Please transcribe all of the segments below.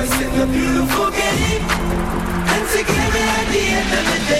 voice in the beautiful game. And together at the end of the day.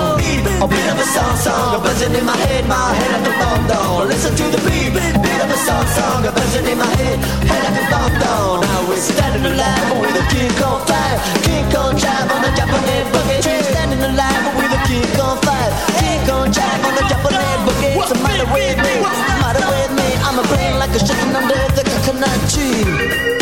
beat, a beat of a song song, a buzzing in my head, my head like a bomb down. Listen to the beat, beat of a song song, a buzzing in my head, head like a bomb down. Now we're standing alive with a king on fire, king on drive on a Japanese bucket. We're standing alive with a king on fire, king on drive on a Japanese bucket. What's the matter with me? What's the matter with me? I'm a brain like a chicken under the coconut tree.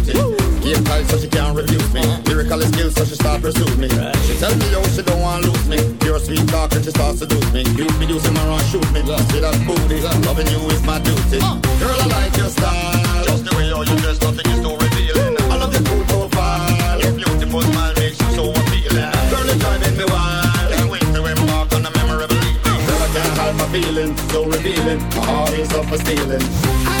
pursue me. Right. She tell me yo, she don't want lose me. Your sweet talk and she starts to seduce me. You be using my run, shoot me. Love. See that booty, Love. loving you is my duty. Uh. Girl, I like your style. Just the way all you dress, nothing is so revealing. I love your cool profile. Your beautiful smile makes you so appealing. Girl, it's driving me wild. Can't wait to embark on a memorable evening. Girl, I can't hide my feeling, so revealing. My heart is up for stealing. I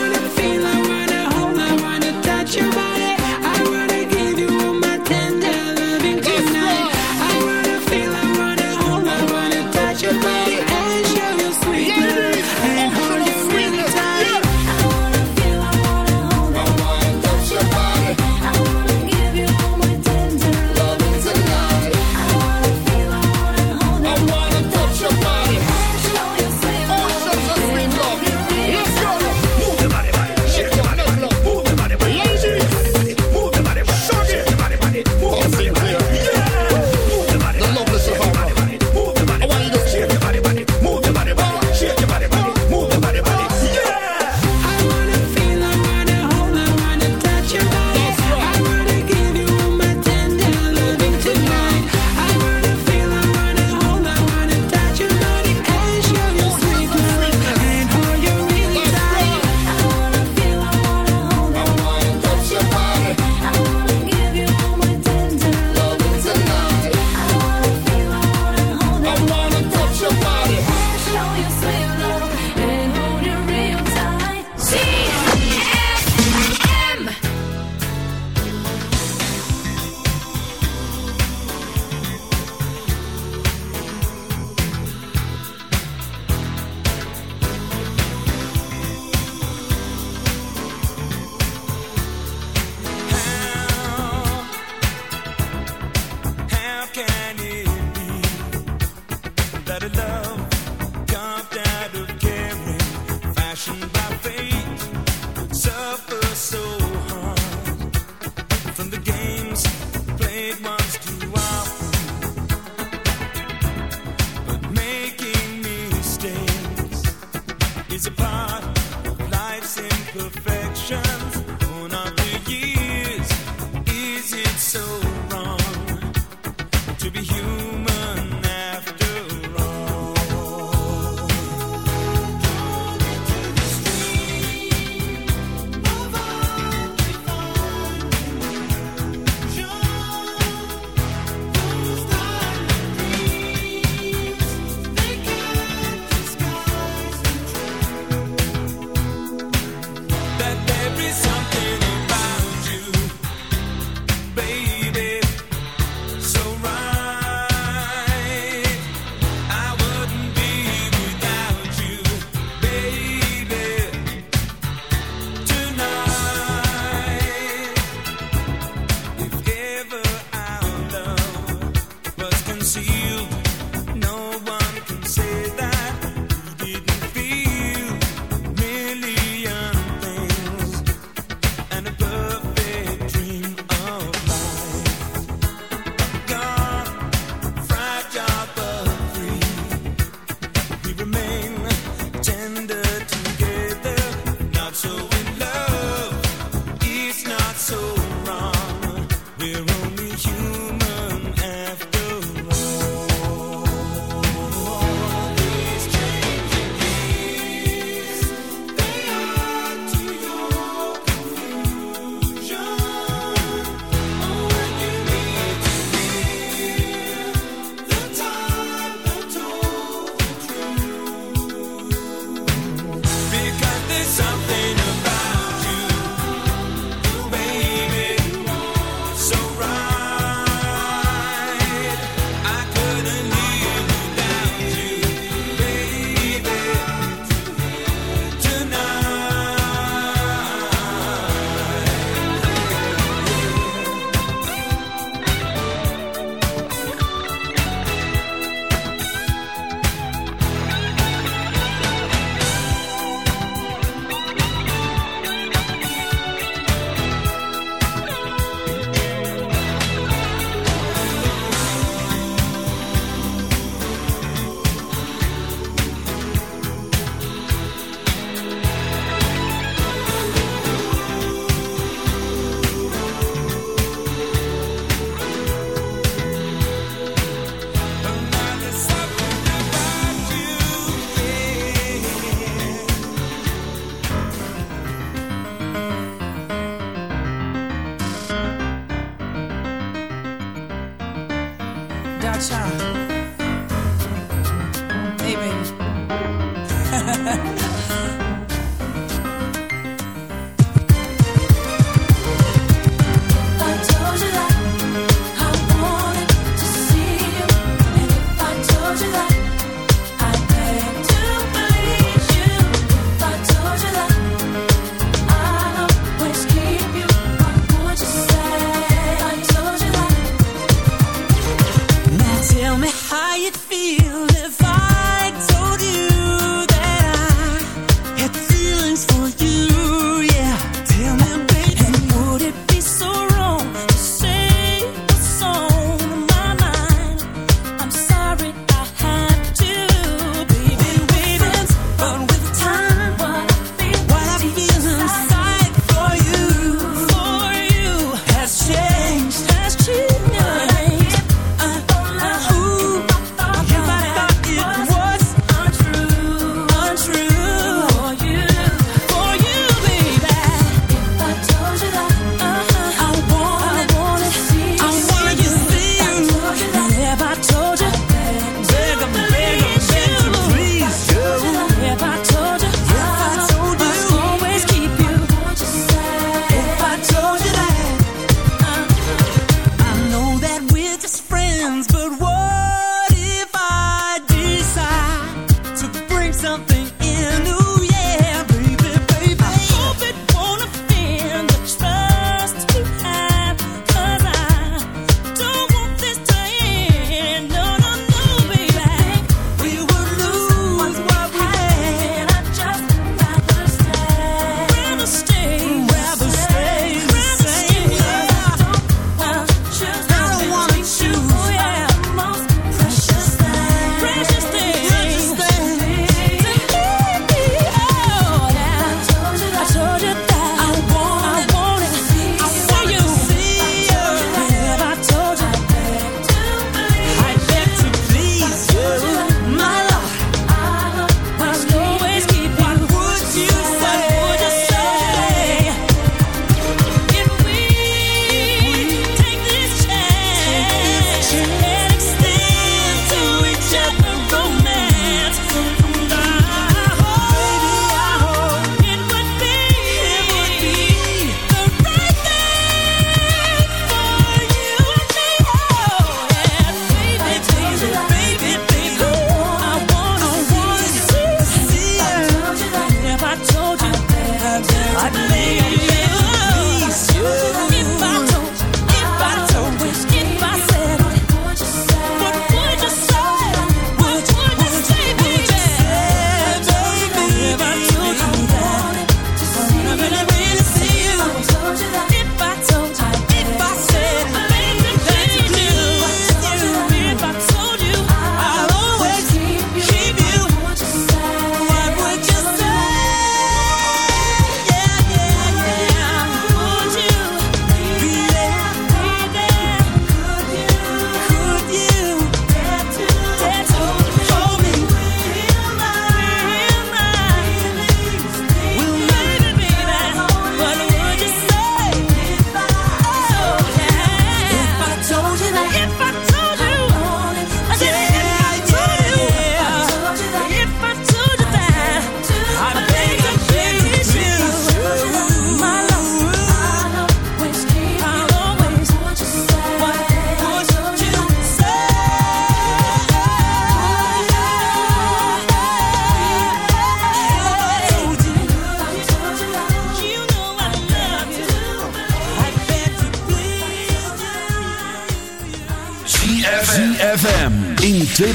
I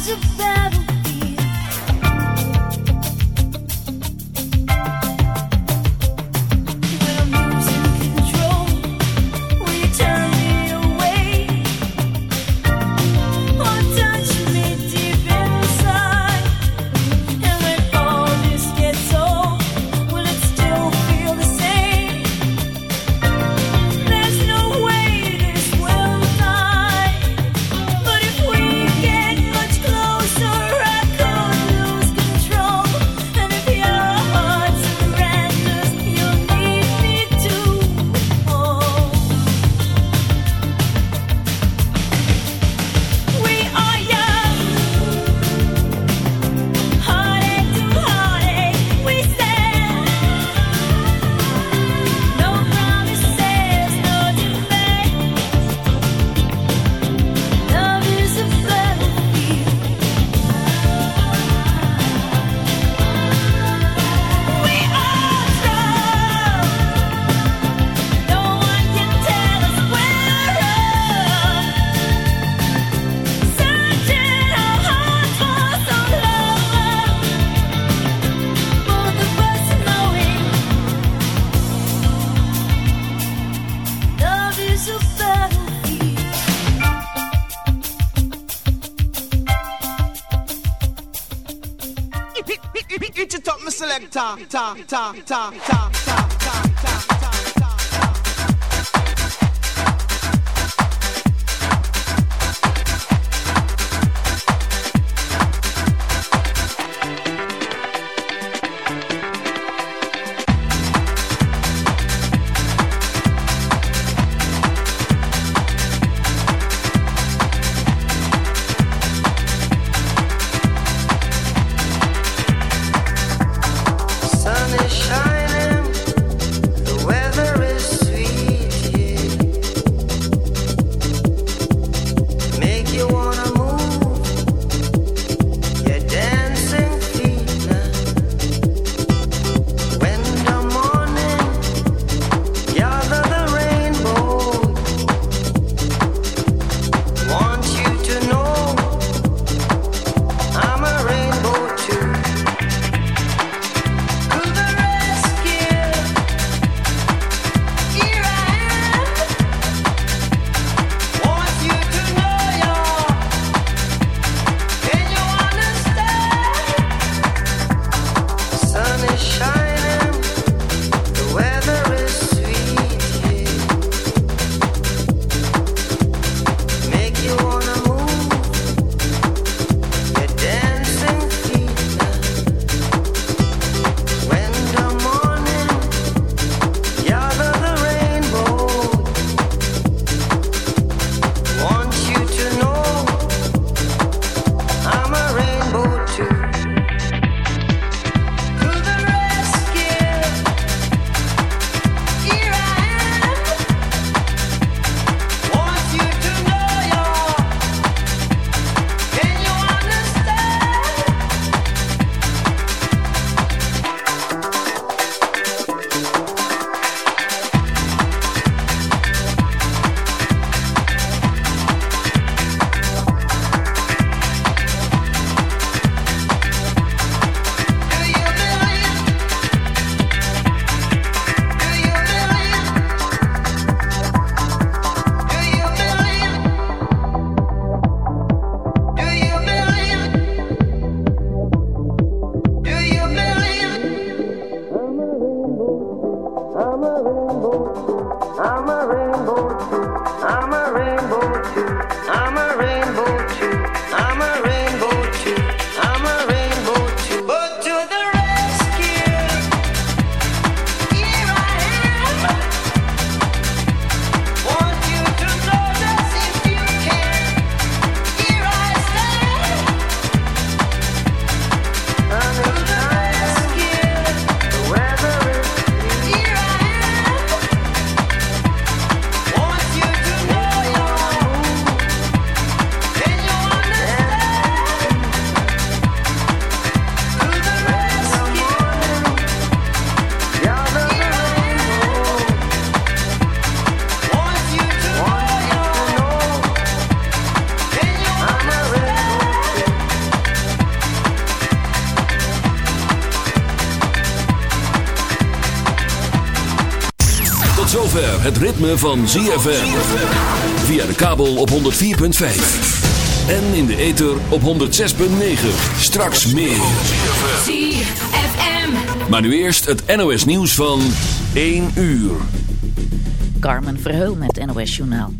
is a bad ta ta ta ta ta het ritme van ZFM. Via de kabel op 104.5. En in de ether op 106.9. Straks meer. ZFM. Maar nu eerst het NOS nieuws van 1 uur. Carmen Verheul met NOS Journaal.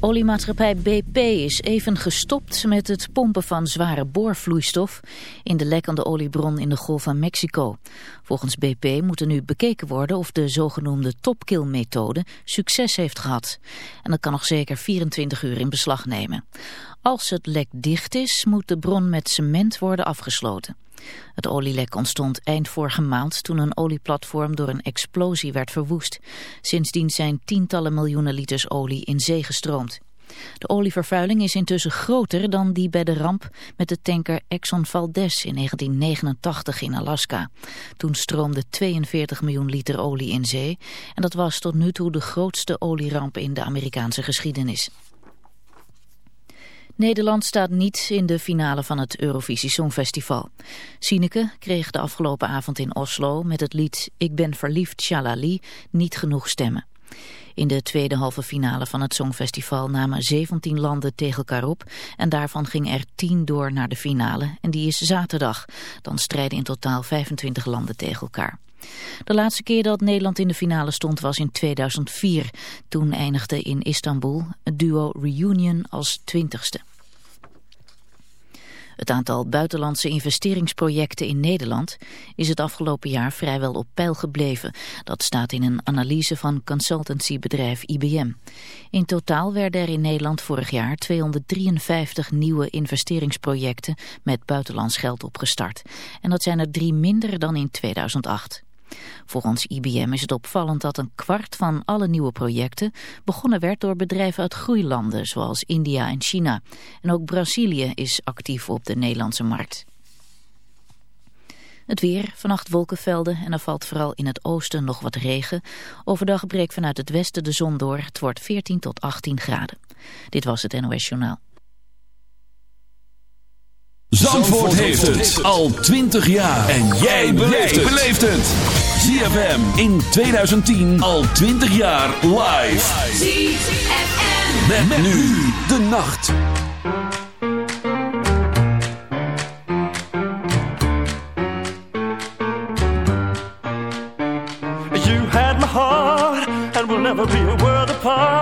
Oliemaatschappij BP is even gestopt met het pompen van zware boorvloeistof in de lekkende oliebron in de Golf van Mexico. Volgens BP moet er nu bekeken worden of de zogenoemde topkill-methode succes heeft gehad. En dat kan nog zeker 24 uur in beslag nemen. Als het lek dicht is, moet de bron met cement worden afgesloten. Het olielek ontstond eind vorige maand toen een olieplatform door een explosie werd verwoest. Sindsdien zijn tientallen miljoenen liters olie in zee gestroomd. De olievervuiling is intussen groter dan die bij de ramp met de tanker Exxon Valdez in 1989 in Alaska. Toen stroomde 42 miljoen liter olie in zee en dat was tot nu toe de grootste olieramp in de Amerikaanse geschiedenis. Nederland staat niet in de finale van het Eurovisie Songfestival. Sineke kreeg de afgelopen avond in Oslo met het lied Ik ben verliefd Shalali niet genoeg stemmen. In de tweede halve finale van het Songfestival namen 17 landen tegen elkaar op en daarvan gingen er 10 door naar de finale en die is zaterdag. Dan strijden in totaal 25 landen tegen elkaar. De laatste keer dat Nederland in de finale stond was in 2004. Toen eindigde in Istanbul het duo Reunion als twintigste. Het aantal buitenlandse investeringsprojecten in Nederland is het afgelopen jaar vrijwel op peil gebleven. Dat staat in een analyse van consultancybedrijf IBM. In totaal werden er in Nederland vorig jaar 253 nieuwe investeringsprojecten met buitenlands geld opgestart. En dat zijn er drie minder dan in 2008. Volgens IBM is het opvallend dat een kwart van alle nieuwe projecten begonnen werd door bedrijven uit groeilanden zoals India en China. En ook Brazilië is actief op de Nederlandse markt. Het weer, vannacht wolkenvelden en er valt vooral in het oosten nog wat regen. Overdag breekt vanuit het westen de zon door. Het wordt 14 tot 18 graden. Dit was het NOS Journaal. Zandvoort, heeft het al 20 jaar. En jij beleeft het. ZFM in 2010 al 20 jaar live. ZFM. Met, nu de nacht. You had my heart, and we'll never be a world apart.